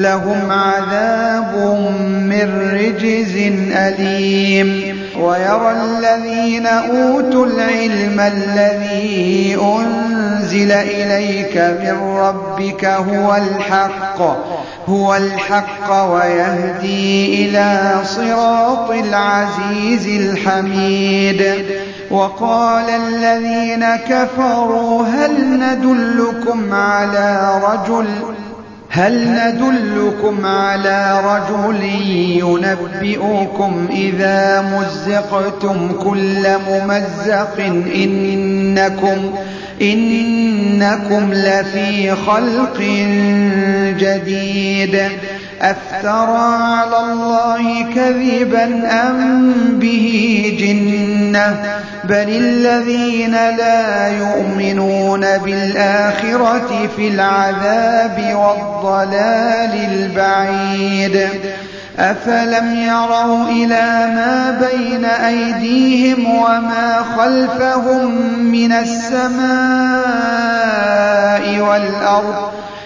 لهم عذاب من رجز أليم. ويرى الذين أوتوا العلم الذي أنزل إليك من ربك هو الحق هو الحق ويهدي إلى صراط العزيز الحميد. وقال الذين كفروا هل ندلكم على رجل هل ندلكم على رجل ينبئكم إذا مزقتم كل ممزق إنكم إنكم لفي خلق جديد أفترى على الله كذبا أم به جنة؟ بل الذين لا يؤمنون بالآخرة في العذاب والضلال البعيد. أفلم يروا إلى ما بين أيديهم وما خلفهم من السماء والأرض؟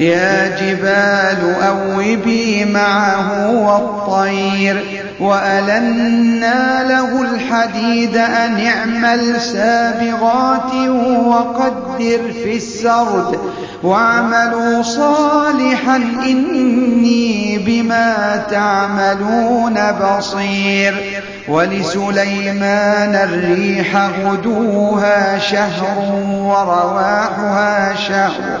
يا جبال أوبي معه والطير وألنا له الحديد أن اعمل سابغات وقدر في السرد واعملوا صالحا إني بما تعملون بصير ولسليمان الريح غدوها شهر ورواحها شهر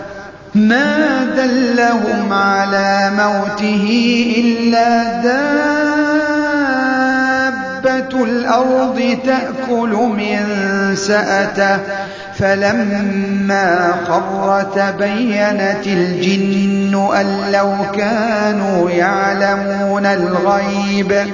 ما دلهم على موته إلا دابة الأرض تأكل من سأته فلما خر تبينت الجن أن لو كانوا يعلمون الغيب.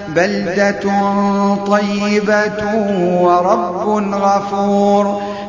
بلدة طيبة ورب غفور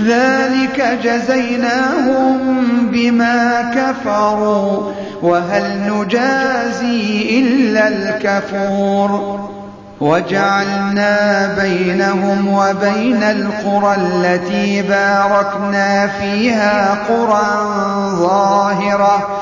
ذلك جزيناهم بما كفروا وهل نجازي إلا الكفور. وجعلنا بينهم وبين القرى التي باركنا فيها قرى ظاهرة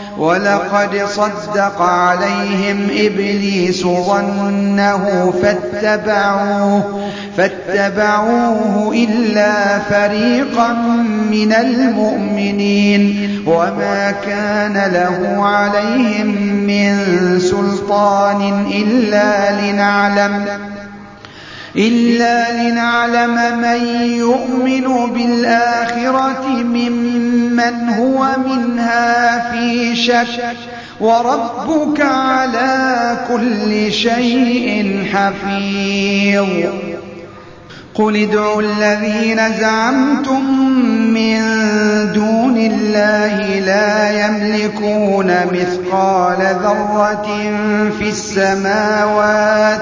ولقد صدق عليهم إبليس ظنه فاتبعوه فاتبعوه إلا فريقا من المؤمنين وما كان له عليهم من سلطان إلا لنعلم إلا لنعلم من يؤمن بالآخرة ممن هو منها في شك. وربك على كل شيء حفيظ. قل ادعوا الذين زعمتم من دون الله لا يملكون مثقال ذرة في السماوات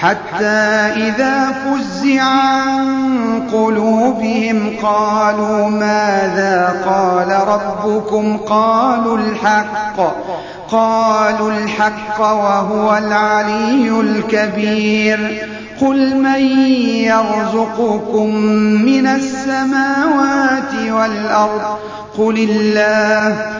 حتى إذا فزع عن قلوبهم قالوا ماذا قال ربكم؟ قالوا الحق. قالوا الحق وهو العلي الكبير. قل من يرزقكم من السماوات والأرض؟ قل الله.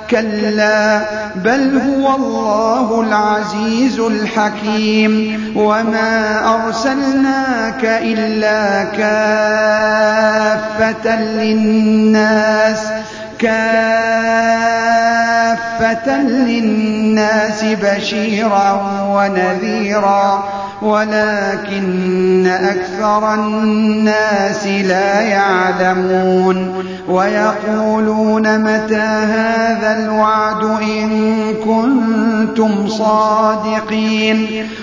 كلا بل هو الله العزيز الحكيم. وما أرسلناك إلا كافة للناس كافة للناس بشيرا ونذيرا. ولكن أكثر الناس لا يعلمون ويقولون متى هذا الوعد إن كنتم صادقين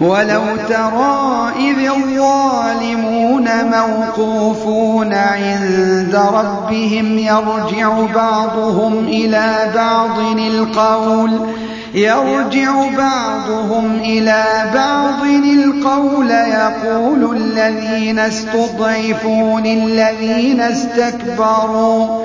ولو ترى إذ الظالمون موقوفون عند ربهم يرجع بعضهم إلى بعض القول يرجع بعضهم إلى بعض القول يقول الذين استضعفوا للذين استكبروا.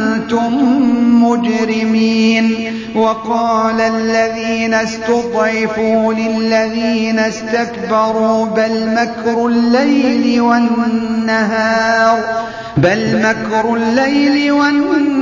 مجرمين وقال الذين استضعفوا للذين استكبروا بل مكر الليل والنهار بل مكر الليل والنهار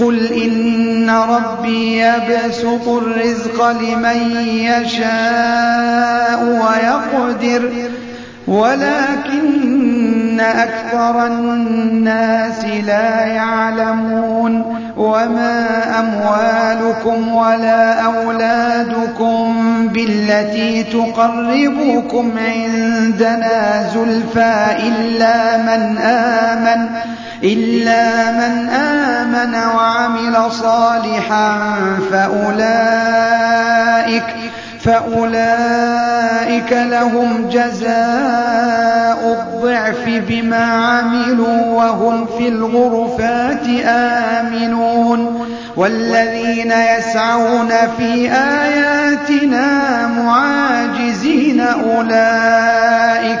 قل إن ربي يبسط الرزق لمن يشاء ويقدر ولكن أكثر الناس لا يعلمون وما أموالكم ولا أولادكم بالتي تقربكم عندنا زلفى إلا من آمن إلا من آمن وعمل صالحا فأولئك فأولئك لهم جزاء الضعف بما عملوا وهم في الغرفات آمنون. والذين يسعون في آياتنا معاجزين أولئك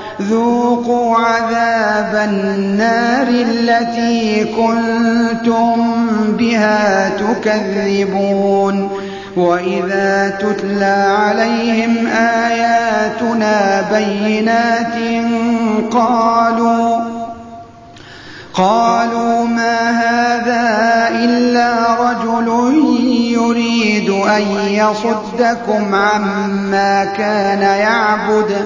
ذوقوا عذاب النار التي كنتم بها تكذبون وإذا تتلى عليهم آياتنا بينات قالوا قالوا ما هذا إلا رجل يريد أن يصدكم عما كان يعبد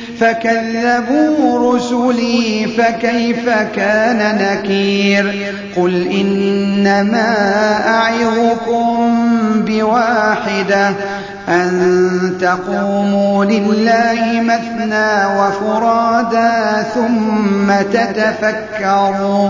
فكذبوا رسلي فكيف كان نكير قل إنما أعظكم بواحدة أن تقوموا لله مثنى وفرادا ثم تتفكروا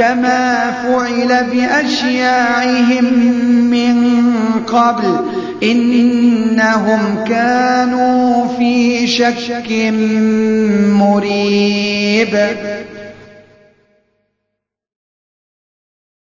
كما فعل بأشياعهم من قبل إنهم كانوا في شك مريب.